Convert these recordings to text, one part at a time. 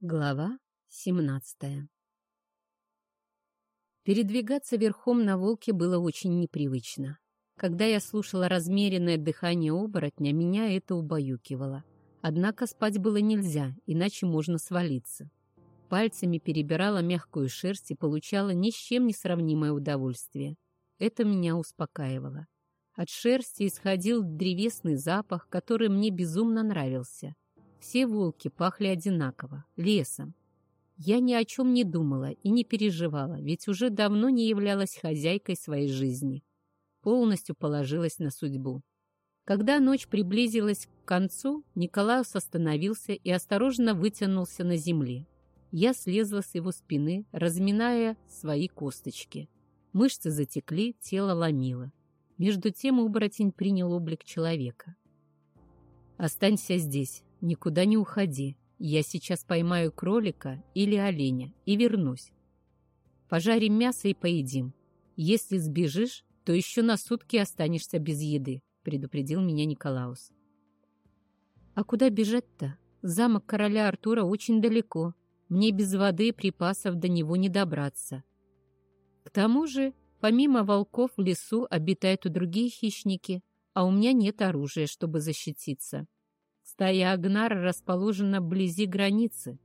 Глава 17 Передвигаться верхом на волке было очень непривычно. Когда я слушала размеренное дыхание оборотня, меня это убаюкивало. Однако спать было нельзя, иначе можно свалиться. Пальцами перебирала мягкую шерсть и получала ни с чем не сравнимое удовольствие. Это меня успокаивало. От шерсти исходил древесный запах, который мне безумно нравился — все волки пахли одинаково, лесом. Я ни о чем не думала и не переживала, ведь уже давно не являлась хозяйкой своей жизни. Полностью положилась на судьбу. Когда ночь приблизилась к концу, Николаус остановился и осторожно вытянулся на земле. Я слезла с его спины, разминая свои косточки. Мышцы затекли, тело ломило. Между тем оборотень принял облик человека. «Останься здесь», Никуда не уходи. Я сейчас поймаю кролика или оленя и вернусь. Пожарим мясо и поедим. Если сбежишь, то еще на сутки останешься без еды, предупредил меня Николаус. А куда бежать-то? Замок короля Артура очень далеко. Мне без воды и припасов до него не добраться. К тому же, помимо волков в лесу обитают и другие хищники, а у меня нет оружия, чтобы защититься. Стая Агнара расположена вблизи границы.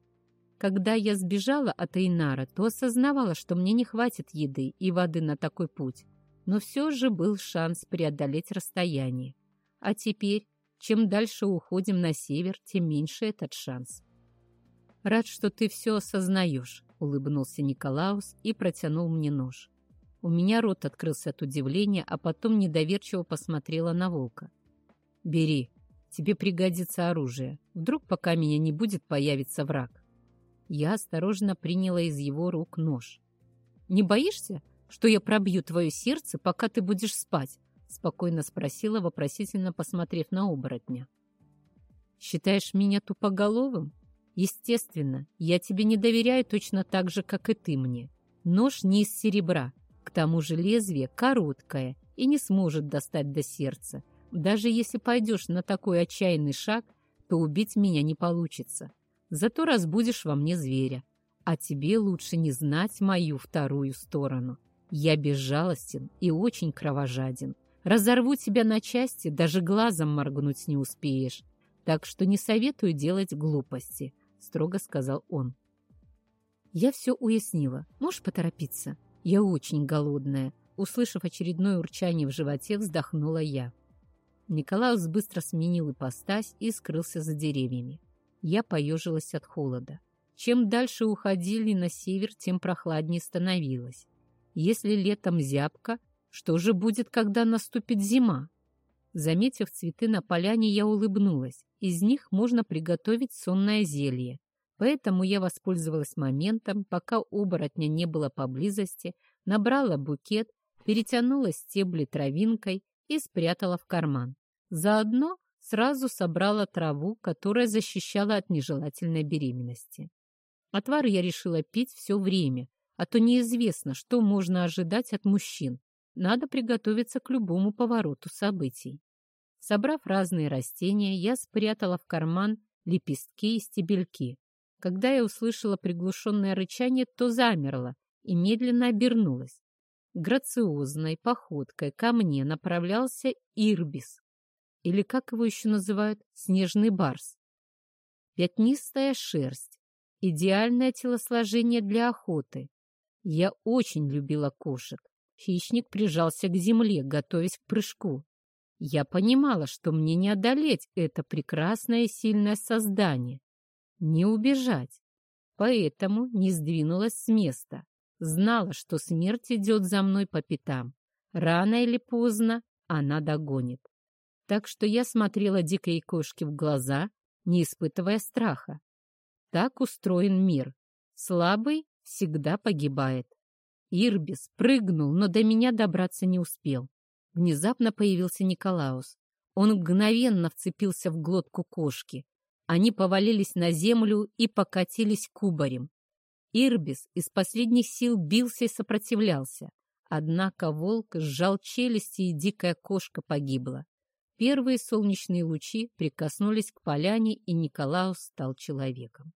Когда я сбежала от Эйнара, то осознавала, что мне не хватит еды и воды на такой путь. Но все же был шанс преодолеть расстояние. А теперь, чем дальше уходим на север, тем меньше этот шанс. «Рад, что ты все осознаешь», — улыбнулся Николаус и протянул мне нож. У меня рот открылся от удивления, а потом недоверчиво посмотрела на волка. «Бери», Тебе пригодится оружие. Вдруг, пока меня не будет, появится враг. Я осторожно приняла из его рук нож. «Не боишься, что я пробью твое сердце, пока ты будешь спать?» Спокойно спросила, вопросительно посмотрев на оборотня. «Считаешь меня тупоголовым? Естественно, я тебе не доверяю точно так же, как и ты мне. Нож не из серебра, к тому же лезвие короткое и не сможет достать до сердца. Даже если пойдешь на такой отчаянный шаг, то убить меня не получится. Зато разбудишь во мне зверя. А тебе лучше не знать мою вторую сторону. Я безжалостен и очень кровожаден. Разорву тебя на части, даже глазом моргнуть не успеешь. Так что не советую делать глупости», — строго сказал он. Я все уяснила. Можешь поторопиться? Я очень голодная. Услышав очередное урчание в животе, вздохнула я. Николаус быстро сменил ипостась и скрылся за деревьями. Я поежилась от холода. Чем дальше уходили на север, тем прохладнее становилось. Если летом зябко, что же будет, когда наступит зима? Заметив цветы на поляне, я улыбнулась. Из них можно приготовить сонное зелье. Поэтому я воспользовалась моментом, пока оборотня не было поблизости, набрала букет, перетянула стебли травинкой и спрятала в карман. Заодно сразу собрала траву, которая защищала от нежелательной беременности. Отвар я решила пить все время, а то неизвестно, что можно ожидать от мужчин. Надо приготовиться к любому повороту событий. Собрав разные растения, я спрятала в карман лепестки и стебельки. Когда я услышала приглушенное рычание, то замерла и медленно обернулась. Грациозной походкой ко мне направлялся Ирбис, или, как его еще называют, снежный барс. Пятнистая шерсть, идеальное телосложение для охоты. Я очень любила кошек. Хищник прижался к земле, готовясь к прыжку. Я понимала, что мне не одолеть это прекрасное и сильное создание. Не убежать. Поэтому не сдвинулась с места. Знала, что смерть идет за мной по пятам. Рано или поздно она догонит. Так что я смотрела дикой кошке в глаза, не испытывая страха. Так устроен мир. Слабый всегда погибает. Ирбис прыгнул, но до меня добраться не успел. Внезапно появился Николаус. Он мгновенно вцепился в глотку кошки. Они повалились на землю и покатились кубарем. Ирбис из последних сил бился и сопротивлялся. Однако волк сжал челюсти, и дикая кошка погибла. Первые солнечные лучи прикоснулись к поляне, и Николаус стал человеком.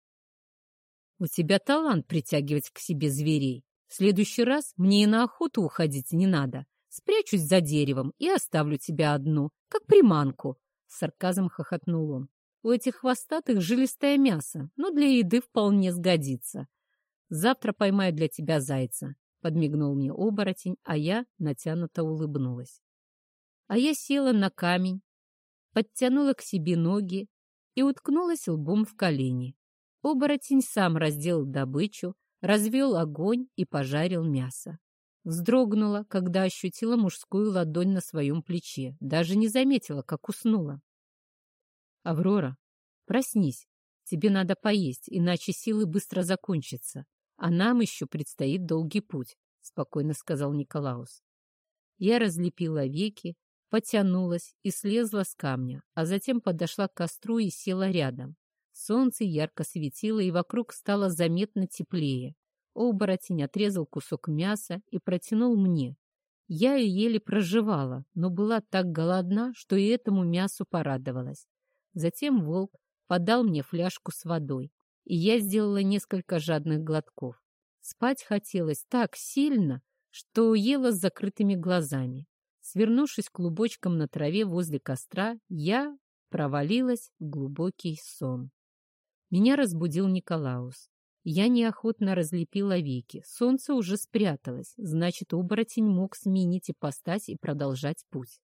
У тебя талант притягивать к себе зверей. В следующий раз мне и на охоту уходить не надо. Спрячусь за деревом и оставлю тебя одну, как приманку. С сарказмом хохотнул он. У этих хвостатых жилистое мясо, но для еды вполне сгодится. Завтра поймаю для тебя зайца. Подмигнул мне оборотень, а я натянуто улыбнулась. А я села на камень, подтянула к себе ноги и уткнулась лбом в колени. Оборотень сам раздел добычу, развел огонь и пожарил мясо. Вздрогнула, когда ощутила мужскую ладонь на своем плече, даже не заметила, как уснула. «Аврора, проснись, тебе надо поесть, иначе силы быстро закончатся, а нам еще предстоит долгий путь», — спокойно сказал Николаус. Я разлепила веки, потянулась и слезла с камня, а затем подошла к костру и села рядом. Солнце ярко светило, и вокруг стало заметно теплее. Оборотень отрезал кусок мяса и протянул мне. Я ее еле проживала, но была так голодна, что и этому мясу порадовалась. Затем волк подал мне фляжку с водой, и я сделала несколько жадных глотков. Спать хотелось так сильно, что ела с закрытыми глазами. Свернувшись клубочком на траве возле костра, я провалилась в глубокий сон. Меня разбудил Николаус. Я неохотно разлепила веки. Солнце уже спряталось, значит, оборотень мог сменить ипостась и продолжать путь.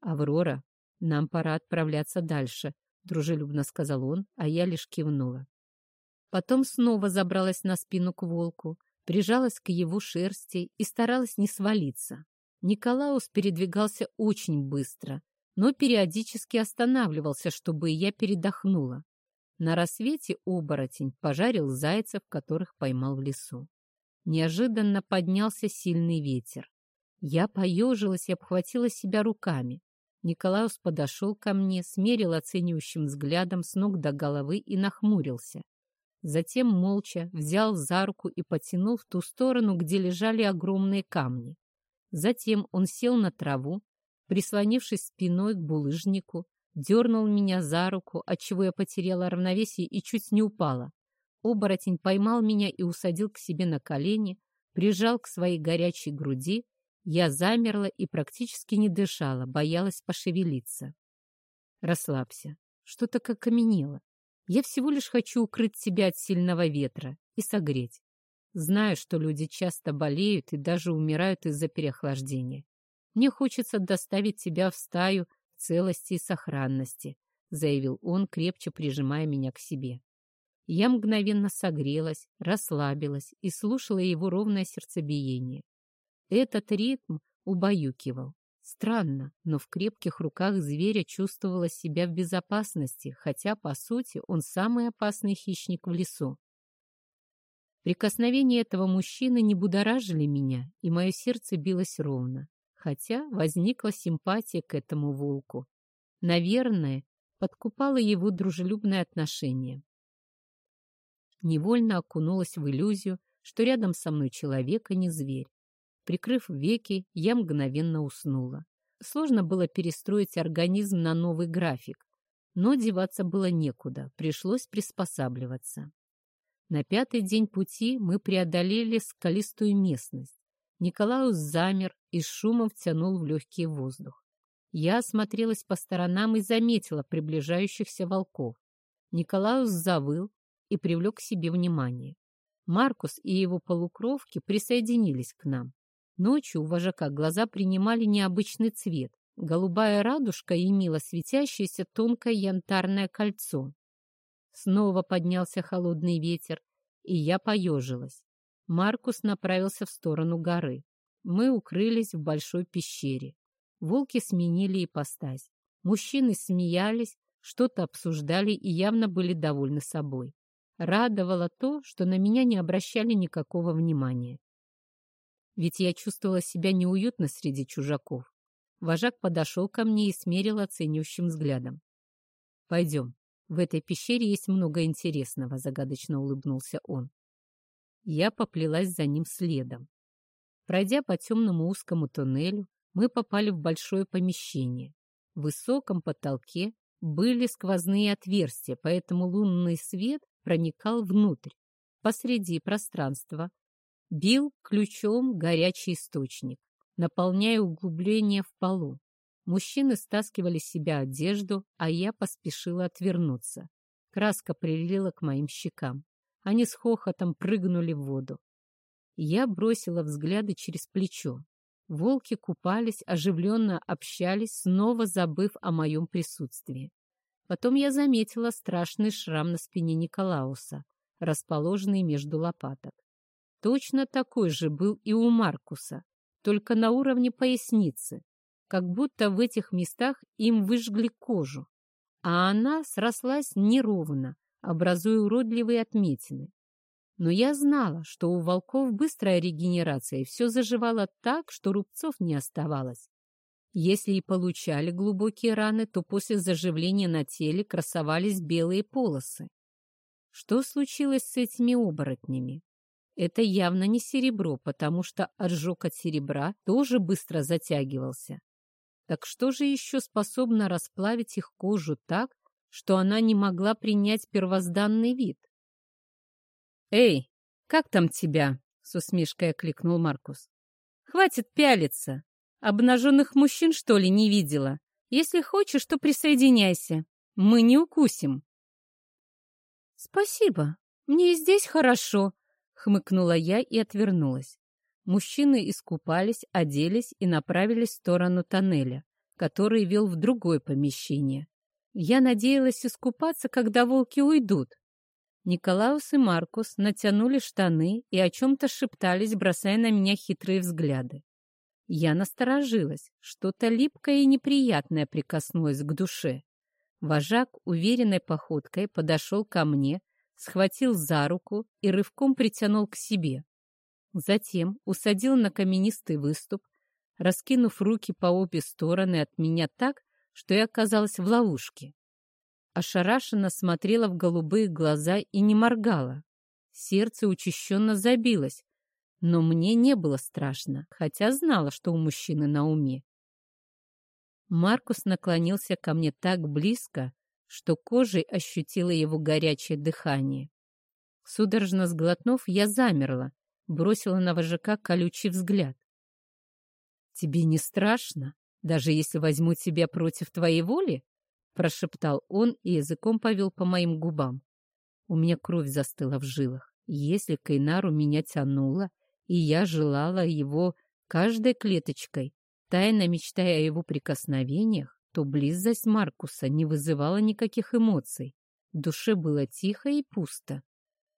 «Аврора, нам пора отправляться дальше», — дружелюбно сказал он, а я лишь кивнула. Потом снова забралась на спину к волку, прижалась к его шерсти и старалась не свалиться. Николаус передвигался очень быстро, но периодически останавливался, чтобы я передохнула. На рассвете оборотень пожарил зайцев, которых поймал в лесу. Неожиданно поднялся сильный ветер. Я поежилась и обхватила себя руками. Николаус подошел ко мне, смерил оценивающим взглядом с ног до головы и нахмурился. Затем молча взял за руку и потянул в ту сторону, где лежали огромные камни. Затем он сел на траву, прислонившись спиной к булыжнику, дернул меня за руку, отчего я потеряла равновесие и чуть не упала. Оборотень поймал меня и усадил к себе на колени, прижал к своей горячей груди. Я замерла и практически не дышала, боялась пошевелиться. Расслабься. Что-то как каменело. Я всего лишь хочу укрыть тебя от сильного ветра и согреть. Знаю, что люди часто болеют и даже умирают из-за переохлаждения. Мне хочется доставить тебя в стаю целости и сохранности», — заявил он, крепче прижимая меня к себе. Я мгновенно согрелась, расслабилась и слушала его ровное сердцебиение. Этот ритм убаюкивал. Странно, но в крепких руках зверя чувствовала себя в безопасности, хотя, по сути, он самый опасный хищник в лесу. Прикосновения этого мужчины не будоражили меня, и мое сердце билось ровно хотя возникла симпатия к этому волку. Наверное, подкупало его дружелюбное отношение. Невольно окунулась в иллюзию, что рядом со мной человек, а не зверь. Прикрыв веки, я мгновенно уснула. Сложно было перестроить организм на новый график, но деваться было некуда, пришлось приспосабливаться. На пятый день пути мы преодолели скалистую местность. Николаус замер и с шумом втянул в легкий воздух. Я осмотрелась по сторонам и заметила приближающихся волков. Николаус завыл и привлек к себе внимание. Маркус и его полукровки присоединились к нам. Ночью у вожака глаза принимали необычный цвет. Голубая радужка имела светящееся тонкое янтарное кольцо. Снова поднялся холодный ветер, и я поежилась. Маркус направился в сторону горы. Мы укрылись в большой пещере. Волки сменили ипостась. Мужчины смеялись, что-то обсуждали и явно были довольны собой. Радовало то, что на меня не обращали никакого внимания. Ведь я чувствовала себя неуютно среди чужаков. Вожак подошел ко мне и смерил оценивающим взглядом. «Пойдем. В этой пещере есть много интересного», — загадочно улыбнулся он. Я поплелась за ним следом. Пройдя по темному узкому туннелю, мы попали в большое помещение. В высоком потолке были сквозные отверстия, поэтому лунный свет проникал внутрь. посреди пространства бил ключом горячий источник, наполняя углубление в полу. Мужчины стаскивали с себя одежду, а я поспешила отвернуться. Краска прилила к моим щекам. Они с хохотом прыгнули в воду. Я бросила взгляды через плечо. Волки купались, оживленно общались, снова забыв о моем присутствии. Потом я заметила страшный шрам на спине Николауса, расположенный между лопаток. Точно такой же был и у Маркуса, только на уровне поясницы, как будто в этих местах им выжгли кожу, а она срослась неровно, образуя уродливые отметины. Но я знала, что у волков быстрая регенерация, и все заживало так, что рубцов не оставалось. Если и получали глубокие раны, то после заживления на теле красовались белые полосы. Что случилось с этими оборотнями? Это явно не серебро, потому что ожог от серебра тоже быстро затягивался. Так что же еще способно расплавить их кожу так, что она не могла принять первозданный вид? «Эй, как там тебя?» — с усмешкой окликнул Маркус. «Хватит пялиться. Обнаженных мужчин, что ли, не видела? Если хочешь, то присоединяйся. Мы не укусим». «Спасибо. Мне и здесь хорошо», — хмыкнула я и отвернулась. Мужчины искупались, оделись и направились в сторону тоннеля, который вел в другое помещение. Я надеялась искупаться, когда волки уйдут, Николаус и Маркус натянули штаны и о чем-то шептались, бросая на меня хитрые взгляды. Я насторожилась, что-то липкое и неприятное прикоснулось к душе. Вожак уверенной походкой подошел ко мне, схватил за руку и рывком притянул к себе. Затем усадил на каменистый выступ, раскинув руки по обе стороны от меня так, что я оказалась в ловушке ошарашенно смотрела в голубые глаза и не моргала. Сердце учащенно забилось, но мне не было страшно, хотя знала, что у мужчины на уме. Маркус наклонился ко мне так близко, что кожей ощутила его горячее дыхание. Судорожно сглотнув, я замерла, бросила на вожака колючий взгляд. «Тебе не страшно, даже если возьму тебя против твоей воли?» прошептал он и языком повел по моим губам. У меня кровь застыла в жилах. Если Кайнару меня тянуло, и я желала его каждой клеточкой, тайно мечтая о его прикосновениях, то близость Маркуса не вызывала никаких эмоций. В душе было тихо и пусто.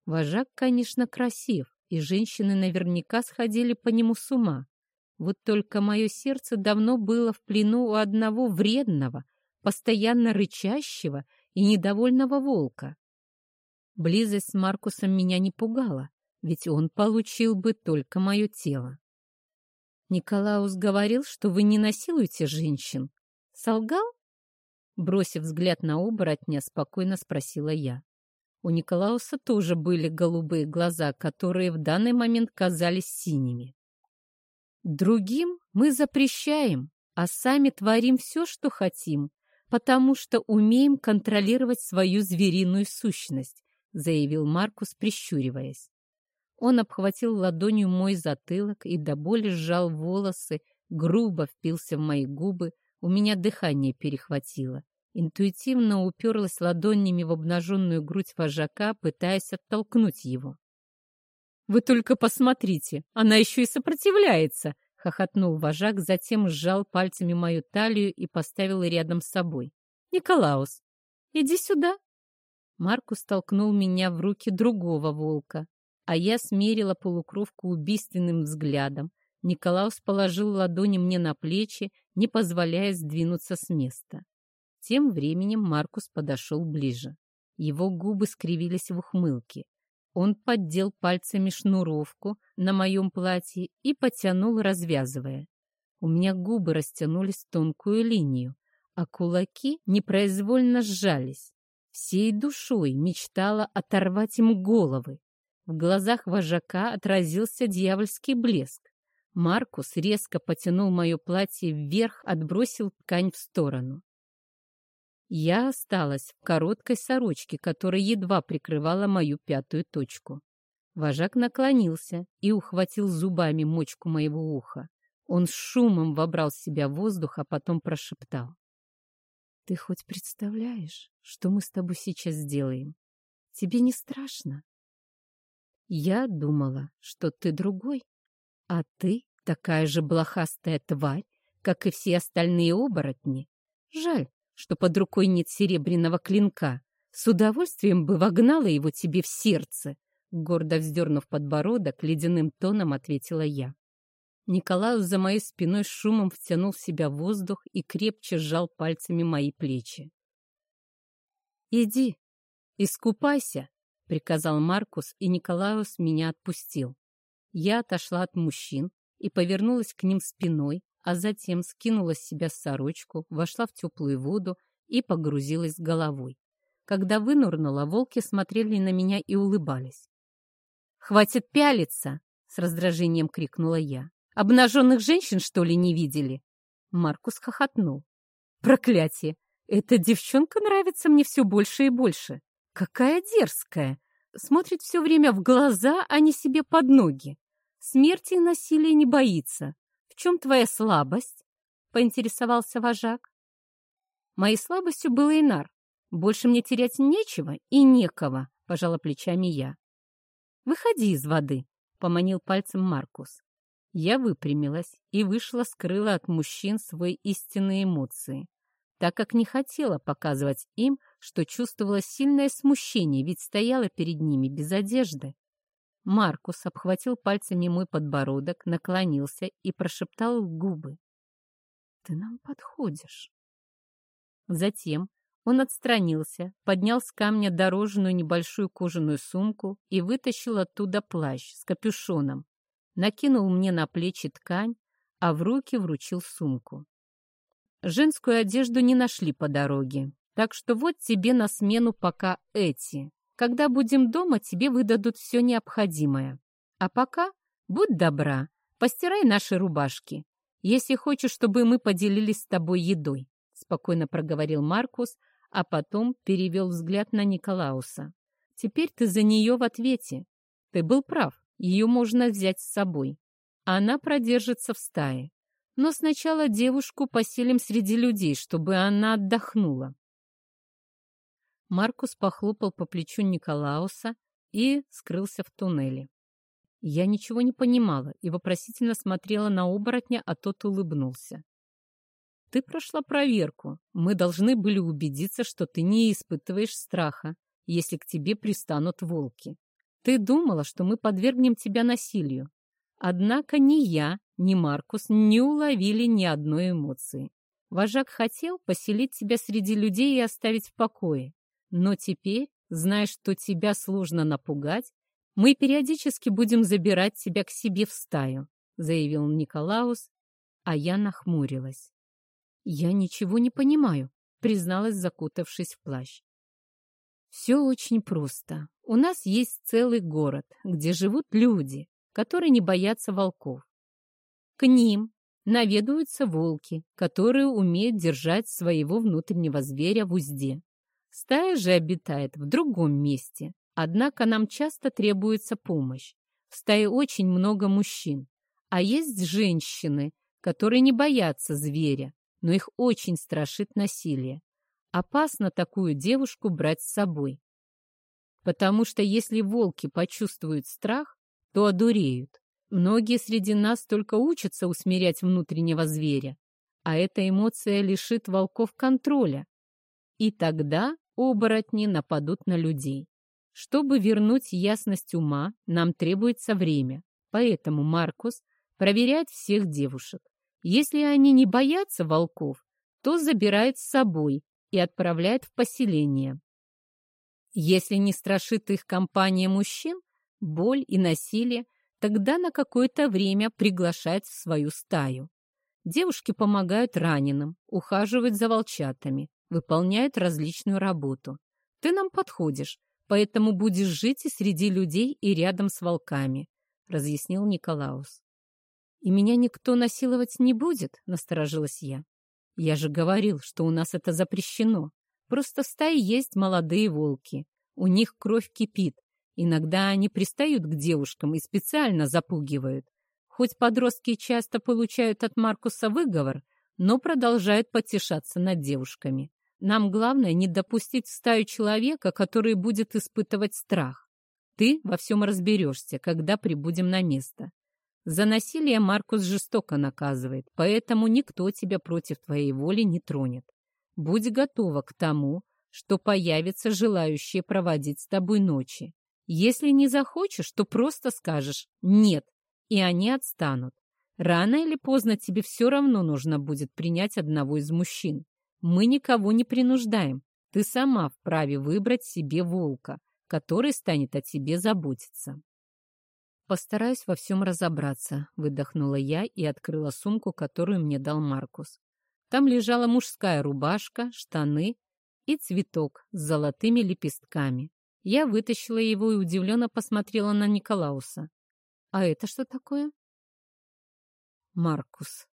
Вожак, конечно, красив, и женщины наверняка сходили по нему с ума. Вот только мое сердце давно было в плену у одного вредного, постоянно рычащего и недовольного волка. Близость с Маркусом меня не пугала, ведь он получил бы только мое тело. Николаус говорил, что вы не насилуете женщин. Солгал? Бросив взгляд на оборотня, спокойно спросила я. У Николауса тоже были голубые глаза, которые в данный момент казались синими. Другим мы запрещаем, а сами творим все, что хотим, потому что умеем контролировать свою звериную сущность», заявил Маркус, прищуриваясь. Он обхватил ладонью мой затылок и до боли сжал волосы, грубо впился в мои губы, у меня дыхание перехватило. Интуитивно уперлась ладонями в обнаженную грудь вожака, пытаясь оттолкнуть его. «Вы только посмотрите, она еще и сопротивляется!» — хохотнул вожак, затем сжал пальцами мою талию и поставил рядом с собой. «Николаус, иди сюда!» Маркус толкнул меня в руки другого волка, а я смерила полукровку убийственным взглядом. Николаус положил ладони мне на плечи, не позволяя сдвинуться с места. Тем временем Маркус подошел ближе. Его губы скривились в ухмылке. Он поддел пальцами шнуровку на моем платье и потянул, развязывая. У меня губы растянулись в тонкую линию, а кулаки непроизвольно сжались. Всей душой мечтала оторвать им головы. В глазах вожака отразился дьявольский блеск. Маркус резко потянул мое платье вверх, отбросил ткань в сторону. Я осталась в короткой сорочке, которая едва прикрывала мою пятую точку. Вожак наклонился и ухватил зубами мочку моего уха. Он с шумом вобрал в себя воздух, а потом прошептал. «Ты хоть представляешь, что мы с тобой сейчас сделаем? Тебе не страшно?» «Я думала, что ты другой, а ты такая же блохастая тварь, как и все остальные оборотни. Жаль, что под рукой нет серебряного клинка. С удовольствием бы вогнала его тебе в сердце, Гордо вздернув подбородок, ледяным тоном ответила я. Николаус за моей спиной шумом втянул в себя воздух и крепче сжал пальцами мои плечи. «Иди, искупайся», — приказал Маркус, и Николаус меня отпустил. Я отошла от мужчин и повернулась к ним спиной, а затем скинула с себя сорочку, вошла в теплую воду и погрузилась головой. Когда вынурнула, волки смотрели на меня и улыбались. «Хватит пялиться!» — с раздражением крикнула я. «Обнаженных женщин, что ли, не видели?» Маркус хохотнул. «Проклятие! Эта девчонка нравится мне все больше и больше. Какая дерзкая! Смотрит все время в глаза, а не себе под ноги. Смерти и насилия не боится. В чем твоя слабость?» — поинтересовался вожак. Моей слабостью был Инар. Больше мне терять нечего и некого, пожала плечами я. «Выходи из воды», — поманил пальцем Маркус. Я выпрямилась и вышла, скрыла от мужчин свои истинные эмоции, так как не хотела показывать им, что чувствовала сильное смущение, ведь стояла перед ними без одежды. Маркус обхватил пальцами мой подбородок, наклонился и прошептал в губы. «Ты нам подходишь». Затем он отстранился, поднял с камня дорожную небольшую кожаную сумку и вытащил оттуда плащ с капюшоном, накинул мне на плечи ткань, а в руки вручил сумку. Женскую одежду не нашли по дороге, так что вот тебе на смену пока эти. Когда будем дома, тебе выдадут все необходимое. А пока, будь добра, постирай наши рубашки, если хочешь, чтобы мы поделились с тобой едой», — спокойно проговорил Маркус, а потом перевел взгляд на Николауса. «Теперь ты за нее в ответе. Ты был прав, ее можно взять с собой. Она продержится в стае. Но сначала девушку поселим среди людей, чтобы она отдохнула». Маркус похлопал по плечу Николауса и скрылся в туннеле. Я ничего не понимала и вопросительно смотрела на оборотня, а тот улыбнулся. Ты прошла проверку. Мы должны были убедиться, что ты не испытываешь страха, если к тебе пристанут волки. Ты думала, что мы подвергнем тебя насилию. Однако ни я, ни Маркус не уловили ни одной эмоции. Вожак хотел поселить тебя среди людей и оставить в покое. Но теперь, зная, что тебя сложно напугать, мы периодически будем забирать тебя к себе в стаю, заявил Николаус, а я нахмурилась. «Я ничего не понимаю», — призналась, закутавшись в плащ. «Все очень просто. У нас есть целый город, где живут люди, которые не боятся волков. К ним наведываются волки, которые умеют держать своего внутреннего зверя в узде. Стая же обитает в другом месте, однако нам часто требуется помощь. В стае очень много мужчин, а есть женщины, которые не боятся зверя, но их очень страшит насилие. Опасно такую девушку брать с собой. Потому что если волки почувствуют страх, то одуреют. Многие среди нас только учатся усмирять внутреннего зверя, а эта эмоция лишит волков контроля. И тогда оборотни нападут на людей. Чтобы вернуть ясность ума, нам требуется время. Поэтому Маркус проверяет всех девушек. Если они не боятся волков, то забирает с собой и отправляет в поселение. Если не страшит их компания мужчин, боль и насилие, тогда на какое-то время приглашает в свою стаю. Девушки помогают раненым, ухаживают за волчатами, выполняют различную работу. Ты нам подходишь, поэтому будешь жить и среди людей, и рядом с волками, разъяснил Николаус. «И меня никто насиловать не будет?» — насторожилась я. «Я же говорил, что у нас это запрещено. Просто в стае есть молодые волки. У них кровь кипит. Иногда они пристают к девушкам и специально запугивают. Хоть подростки часто получают от Маркуса выговор, но продолжают потешаться над девушками. Нам главное не допустить в стаю человека, который будет испытывать страх. Ты во всем разберешься, когда прибудем на место. За насилие Маркус жестоко наказывает, поэтому никто тебя против твоей воли не тронет. Будь готова к тому, что появятся желающие проводить с тобой ночи. Если не захочешь, то просто скажешь «нет», и они отстанут. Рано или поздно тебе все равно нужно будет принять одного из мужчин. Мы никого не принуждаем. Ты сама вправе выбрать себе волка, который станет о тебе заботиться. «Постараюсь во всем разобраться», — выдохнула я и открыла сумку, которую мне дал Маркус. Там лежала мужская рубашка, штаны и цветок с золотыми лепестками. Я вытащила его и удивленно посмотрела на Николауса. «А это что такое?» Маркус.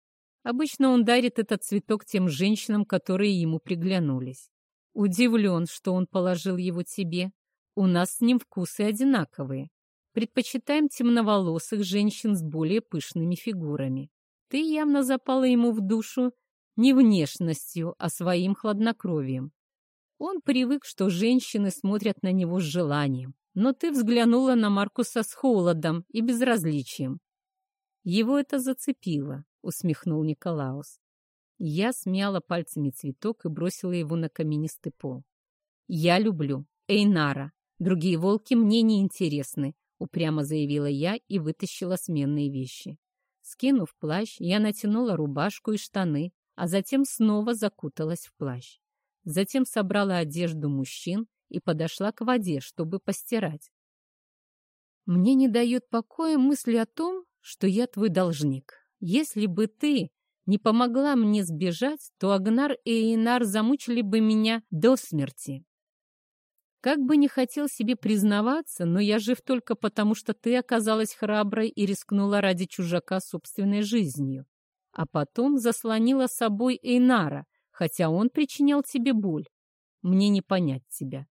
Обычно он дарит этот цветок тем женщинам, которые ему приглянулись. Удивлен, что он положил его тебе. У нас с ним вкусы одинаковые. Предпочитаем темноволосых женщин с более пышными фигурами. Ты явно запала ему в душу не внешностью, а своим хладнокровием. Он привык, что женщины смотрят на него с желанием, но ты взглянула на Маркуса с холодом и безразличием. Его это зацепило, усмехнул Николаус. Я смяла пальцами цветок и бросила его на каменистый пол. Я люблю Эйнара. Другие волки мне не интересны, упрямо заявила я и вытащила сменные вещи. Скинув плащ, я натянула рубашку и штаны, а затем снова закуталась в плащ. Затем собрала одежду мужчин и подошла к воде, чтобы постирать. Мне не дает покоя мысли о том, что я твой должник. Если бы ты не помогла мне сбежать, то Агнар и Эйнар замучили бы меня до смерти. Как бы не хотел себе признаваться, но я жив только потому, что ты оказалась храброй и рискнула ради чужака собственной жизнью а потом заслонила собой Эйнара, хотя он причинял тебе боль. Мне не понять тебя.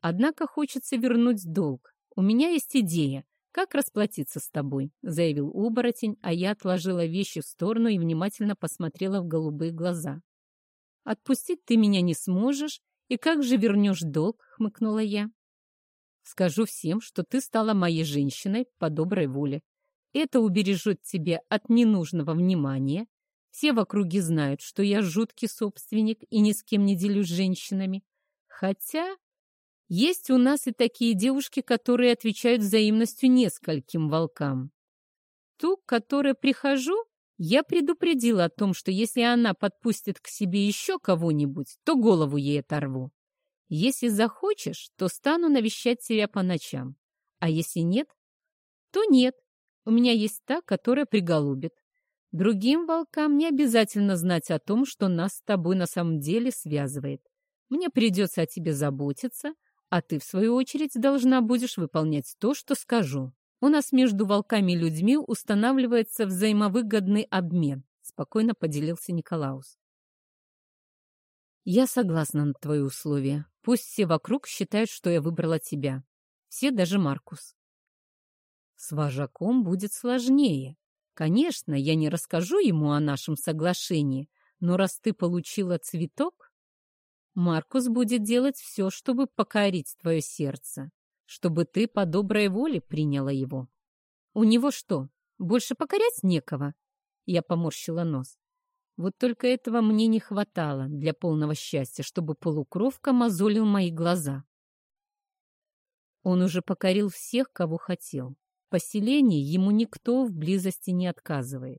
Однако хочется вернуть долг. У меня есть идея, как расплатиться с тобой, заявил оборотень, а я отложила вещи в сторону и внимательно посмотрела в голубые глаза. Отпустить ты меня не сможешь, и как же вернешь долг, хмыкнула я. Скажу всем, что ты стала моей женщиной по доброй воле. Это убережет тебя от ненужного внимания. Все в округе знают, что я жуткий собственник и ни с кем не делюсь женщинами. Хотя есть у нас и такие девушки, которые отвечают взаимностью нескольким волкам. Ту, к которой прихожу, я предупредила о том, что если она подпустит к себе еще кого-нибудь, то голову ей оторву. Если захочешь, то стану навещать тебя по ночам. А если нет, то нет. У меня есть та, которая приголубит. Другим волкам не обязательно знать о том, что нас с тобой на самом деле связывает. Мне придется о тебе заботиться, а ты, в свою очередь, должна будешь выполнять то, что скажу. У нас между волками и людьми устанавливается взаимовыгодный обмен, спокойно поделился Николаус. Я согласна на твои условия. Пусть все вокруг считают, что я выбрала тебя. Все, даже Маркус. С вожаком будет сложнее. Конечно, я не расскажу ему о нашем соглашении, но раз ты получила цветок, Маркус будет делать все, чтобы покорить твое сердце, чтобы ты по доброй воле приняла его. У него что, больше покорять некого? Я поморщила нос. Вот только этого мне не хватало для полного счастья, чтобы полукровка мозолил мои глаза. Он уже покорил всех, кого хотел поселении ему никто в близости не отказывает.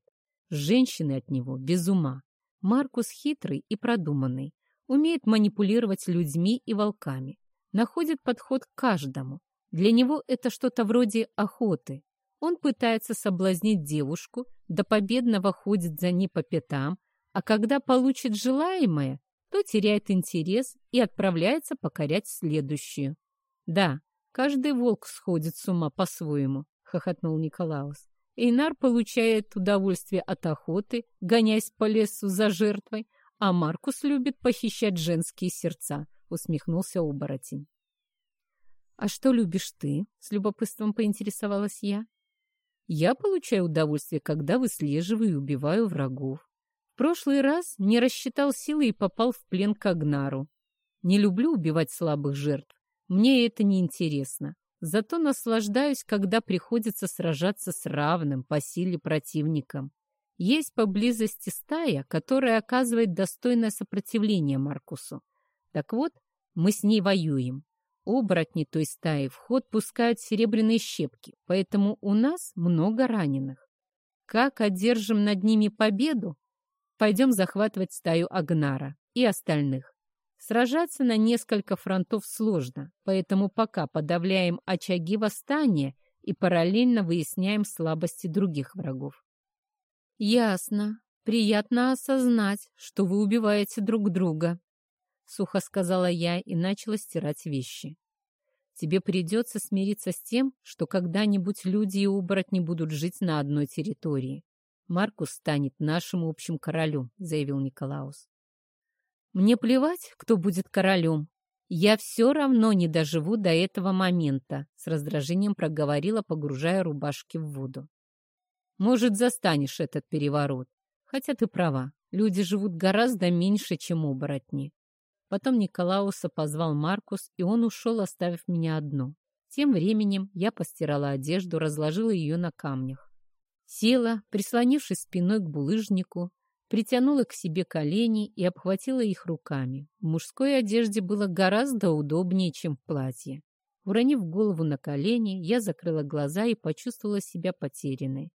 Женщины от него без ума. Маркус хитрый и продуманный, умеет манипулировать людьми и волками, находит подход к каждому. Для него это что-то вроде охоты. Он пытается соблазнить девушку, до победного ходит за ней по пятам, а когда получит желаемое, то теряет интерес и отправляется покорять следующую. Да, каждый волк сходит с ума по-своему, хохотнул Николаус. Эйнар получает удовольствие от охоты, гоняясь по лесу за жертвой, а Маркус любит похищать женские сердца, усмехнулся оборотень. «А что любишь ты?» — с любопытством поинтересовалась я. «Я получаю удовольствие, когда выслеживаю и убиваю врагов. В прошлый раз не рассчитал силы и попал в плен к Агнару. Не люблю убивать слабых жертв. Мне это не интересно. Зато наслаждаюсь, когда приходится сражаться с равным по силе противником. Есть поблизости стая, которая оказывает достойное сопротивление Маркусу. Так вот, мы с ней воюем. Оборотни той стаи в ход пускают серебряные щепки, поэтому у нас много раненых. Как одержим над ними победу? Пойдем захватывать стаю Агнара и остальных. Сражаться на несколько фронтов сложно, поэтому пока подавляем очаги восстания и параллельно выясняем слабости других врагов. «Ясно. Приятно осознать, что вы убиваете друг друга», — сухо сказала я и начала стирать вещи. «Тебе придется смириться с тем, что когда-нибудь люди и оборотни будут жить на одной территории. Маркус станет нашим общим королем», — заявил Николаус. Мне плевать, кто будет королем. Я все равно не доживу до этого момента, с раздражением проговорила, погружая рубашки в воду. Может, застанешь этот переворот. Хотя ты права, люди живут гораздо меньше, чем оборотни. Потом Николауса позвал Маркус, и он ушел, оставив меня одну. Тем временем я постирала одежду, разложила ее на камнях. Села, прислонившись спиной к булыжнику, притянула к себе колени и обхватила их руками. В мужской одежде было гораздо удобнее, чем в платье. Уронив голову на колени, я закрыла глаза и почувствовала себя потерянной.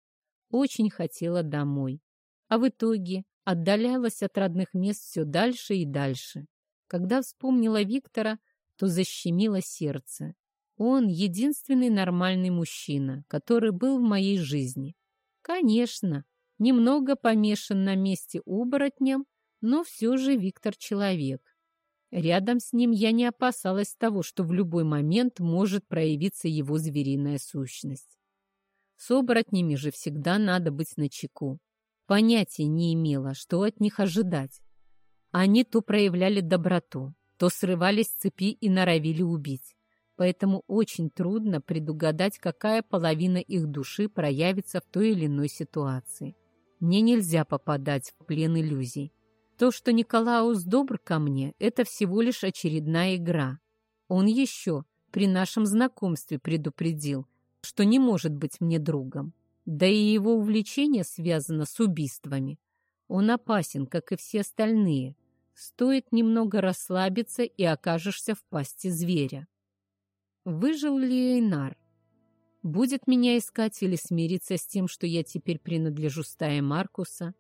Очень хотела домой. А в итоге отдалялась от родных мест все дальше и дальше. Когда вспомнила Виктора, то защемило сердце. Он единственный нормальный мужчина, который был в моей жизни. Конечно, Немного помешан на месте оборотням, но все же Виктор человек. Рядом с ним я не опасалась того, что в любой момент может проявиться его звериная сущность. С оборотнями же всегда надо быть начеку. Понятия не имела, что от них ожидать. Они то проявляли доброту, то срывались с цепи и норовили убить. Поэтому очень трудно предугадать, какая половина их души проявится в той или иной ситуации. Мне нельзя попадать в плен иллюзий. То, что Николаус добр ко мне, это всего лишь очередная игра. Он еще при нашем знакомстве предупредил, что не может быть мне другом. Да и его увлечение связано с убийствами. Он опасен, как и все остальные. Стоит немного расслабиться, и окажешься в пасти зверя. Выжил ли Эйнар? Будет меня искать или смириться с тем, что я теперь принадлежу стае Маркуса?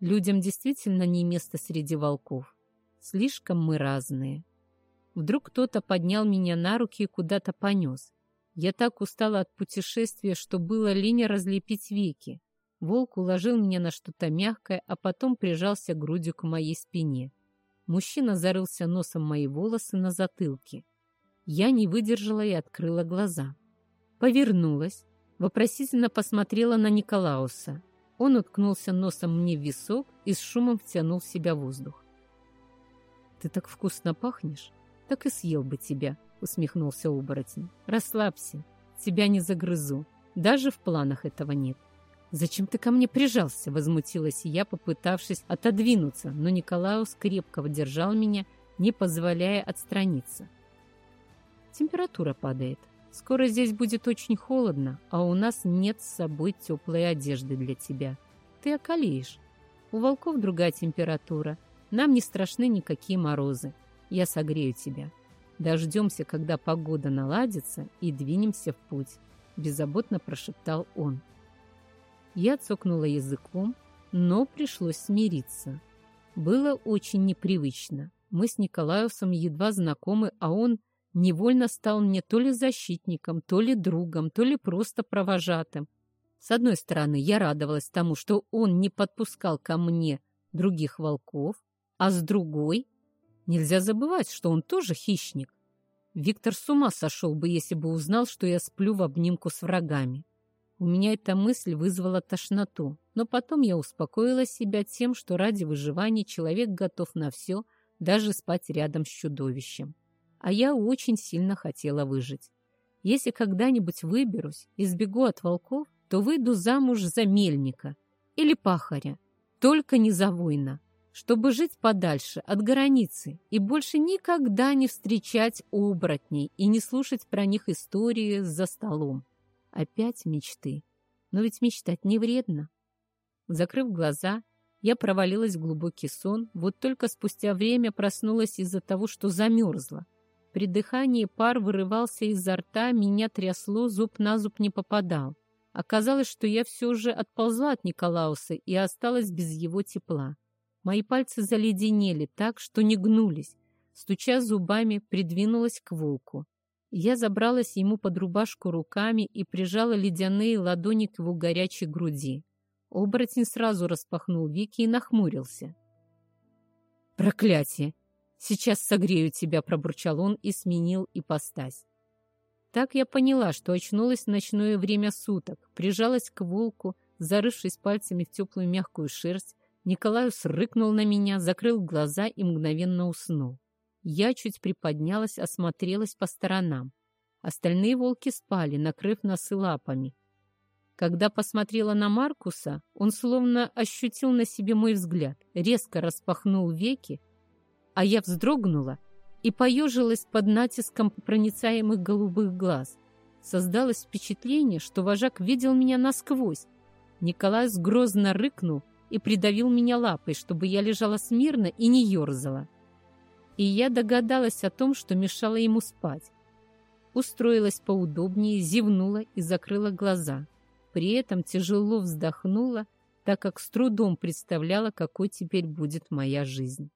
Людям действительно не место среди волков. Слишком мы разные. Вдруг кто-то поднял меня на руки и куда-то понес. Я так устала от путешествия, что было лень разлепить веки. Волк уложил меня на что-то мягкое, а потом прижался грудью к моей спине. Мужчина зарылся носом мои волосы на затылке. Я не выдержала и открыла глаза повернулась, вопросительно посмотрела на Николауса. Он уткнулся носом мне в висок и с шумом втянул в себя воздух. «Ты так вкусно пахнешь, так и съел бы тебя», — усмехнулся оборотень. «Расслабься, тебя не загрызу, даже в планах этого нет». «Зачем ты ко мне прижался?» — возмутилась я, попытавшись отодвинуться, но Николаус крепко держал меня, не позволяя отстраниться. «Температура падает», Скоро здесь будет очень холодно, а у нас нет с собой теплой одежды для тебя. Ты околеешь. У волков другая температура. Нам не страшны никакие морозы. Я согрею тебя. Дождемся, когда погода наладится, и двинемся в путь», — беззаботно прошептал он. Я цокнула языком, но пришлось смириться. Было очень непривычно. Мы с Николаевсом едва знакомы, а он невольно стал мне то ли защитником, то ли другом, то ли просто провожатым. С одной стороны, я радовалась тому, что он не подпускал ко мне других волков, а с другой нельзя забывать, что он тоже хищник. Виктор с ума сошел бы, если бы узнал, что я сплю в обнимку с врагами. У меня эта мысль вызвала тошноту, но потом я успокоила себя тем, что ради выживания человек готов на все, даже спать рядом с чудовищем а я очень сильно хотела выжить. Если когда-нибудь выберусь и сбегу от волков, то выйду замуж за мельника или пахаря, только не за воина, чтобы жить подальше от границы и больше никогда не встречать оборотней и не слушать про них истории за столом. Опять мечты. Но ведь мечтать не вредно. Закрыв глаза, я провалилась в глубокий сон, вот только спустя время проснулась из-за того, что замерзла. При дыхании пар вырывался изо рта, меня трясло, зуб на зуб не попадал. Оказалось, что я все же отползла от Николауса и осталась без его тепла. Мои пальцы заледенели так, что не гнулись. Стуча зубами, придвинулась к волку. Я забралась ему под рубашку руками и прижала ледяные ладони к его горячей груди. Оборотень сразу распахнул веки и нахмурился. «Проклятие! Сейчас согрею тебя!» — пробурчал он и сменил ипостась. Так я поняла, что очнулась в ночное время суток, прижалась к волку, зарывшись пальцами в теплую мягкую шерсть. Николаус рыкнул на меня, закрыл глаза и мгновенно уснул. Я чуть приподнялась, осмотрелась по сторонам. Остальные волки спали, накрыв носы лапами. Когда посмотрела на Маркуса, он словно ощутил на себе мой взгляд, резко распахнул веки, а я вздрогнула и поежилась под натиском проницаемых голубых глаз. Создалось впечатление, что вожак видел меня насквозь. Николай грозно рыкнул и придавил меня лапой, чтобы я лежала смирно и не ерзала и я догадалась о том, что мешало ему спать. Устроилась поудобнее, зевнула и закрыла глаза. При этом тяжело вздохнула, так как с трудом представляла, какой теперь будет моя жизнь.